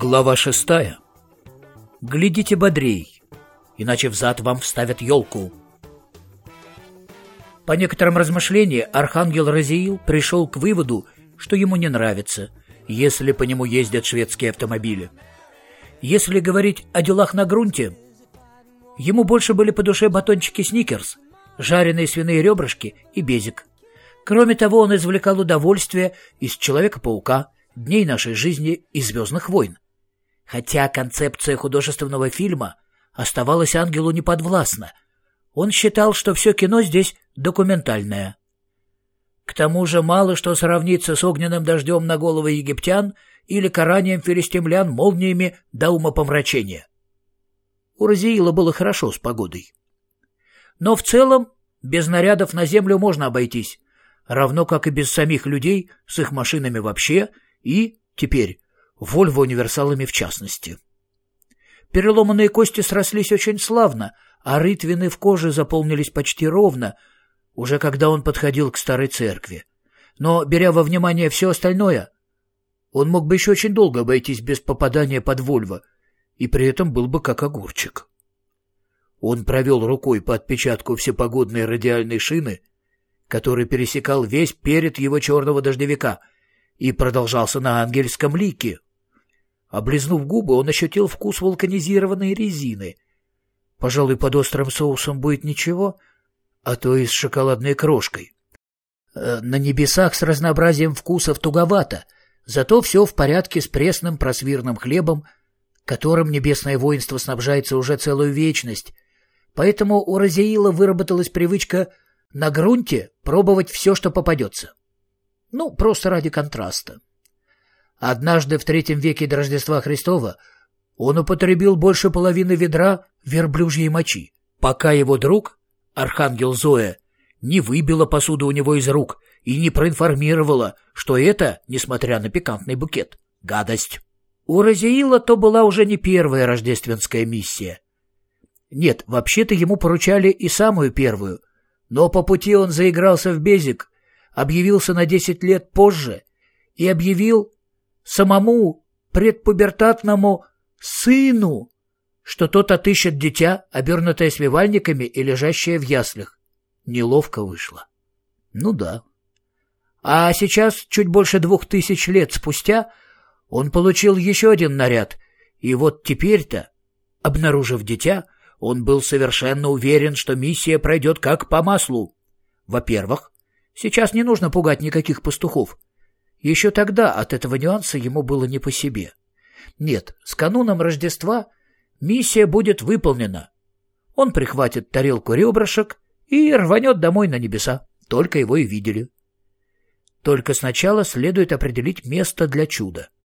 Глава шестая. Глядите бодрей, иначе взад вам вставят елку. По некоторым размышлениям архангел Разиил пришел к выводу, что ему не нравится, если по нему ездят шведские автомобили. Если говорить о делах на грунте, ему больше были по душе батончики «Сникерс», жареные свиные ребрышки и безик. Кроме того, он извлекал удовольствие из «Человека-паука», «Дней нашей жизни» и «Звездных войн». Хотя концепция художественного фильма оставалась ангелу неподвластна, он считал, что все кино здесь документальное. К тому же мало что сравнится с огненным дождем на головы египтян или каранием филистимлян молниями до умопомрачения. У Розиила было хорошо с погодой. Но в целом без нарядов на землю можно обойтись, равно как и без самих людей с их машинами вообще и, теперь, Вольво-универсалами в частности. Переломанные кости срослись очень славно, а рытвины в коже заполнились почти ровно, уже когда он подходил к старой церкви. Но, беря во внимание все остальное, он мог бы еще очень долго обойтись без попадания под Вольво, и при этом был бы как огурчик. Он провел рукой по отпечатку всепогодной радиальной шины, который пересекал весь перед его черного дождевика и продолжался на ангельском лике. Облизнув губы, он ощутил вкус вулканизированной резины. Пожалуй, под острым соусом будет ничего, а то и с шоколадной крошкой. Э, на небесах с разнообразием вкусов туговато, зато все в порядке с пресным просвирным хлебом, которым небесное воинство снабжается уже целую вечность. Поэтому у Розеила выработалась привычка на грунте пробовать все, что попадется. Ну, просто ради контраста. Однажды в третьем веке до Рождества Христова он употребил больше половины ведра верблюжьей мочи, пока его друг, архангел Зоя, не выбила посуду у него из рук и не проинформировала, что это, несмотря на пикантный букет, гадость. У Розеила то была уже не первая рождественская миссия. Нет, вообще-то ему поручали и самую первую, но по пути он заигрался в безик, объявился на десять лет позже и объявил, самому предпубертатному сыну, что тот отыщет дитя, обернутое свивальниками и лежащее в яслях. Неловко вышло. Ну да. А сейчас, чуть больше двух тысяч лет спустя, он получил еще один наряд, и вот теперь-то, обнаружив дитя, он был совершенно уверен, что миссия пройдет как по маслу. Во-первых, сейчас не нужно пугать никаких пастухов. Еще тогда от этого нюанса ему было не по себе. Нет, с кануном Рождества миссия будет выполнена. Он прихватит тарелку ребрышек и рванет домой на небеса. Только его и видели. Только сначала следует определить место для чуда.